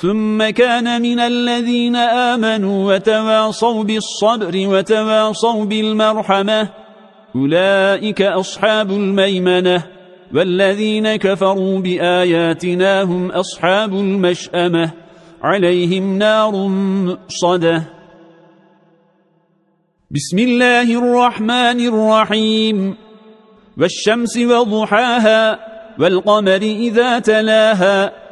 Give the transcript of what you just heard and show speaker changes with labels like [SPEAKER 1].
[SPEAKER 1] ثم كان من الذين آمنوا وتواصوا بالصبر وتواصوا بالمرحمة. أولئك أصحاب الميمنة والذين كفروا بآياتنا هم أصحاب المشأمة. عليهم نار مؤصدة. بسم الله الرحمن الرحيم. والشمس وضحاها والقمر إذا تلاها.